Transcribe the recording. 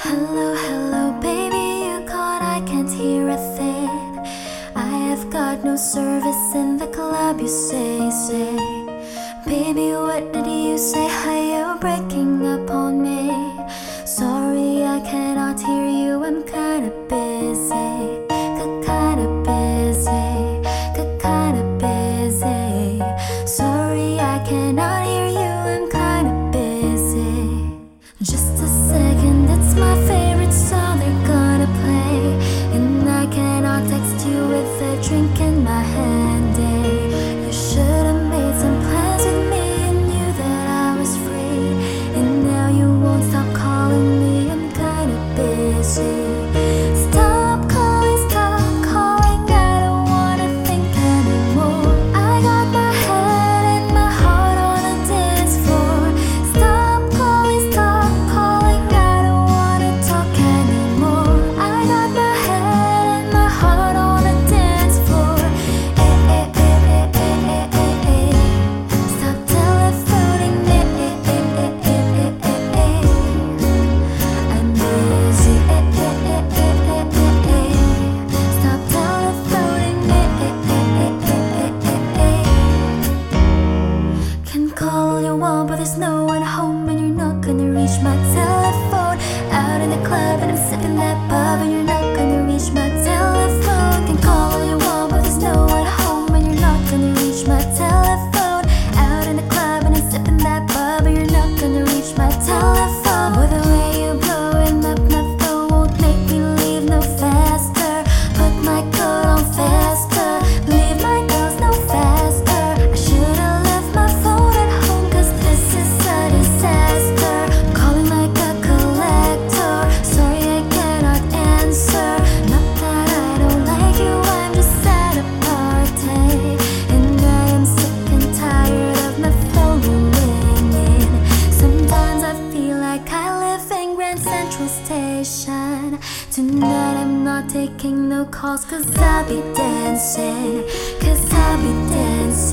Hello, hello, baby, you caught, I can't hear a thing. I have got no service in the club, you say, say. Baby, what did you say? Hi, you're breaking up on see there's no one home and you're not gonna reach my telephone Out in the club and I'm sipping that bubbly. and you're central station. Tonight I'm not taking no calls, cause I'll be dancing. Cause I'll be dancing.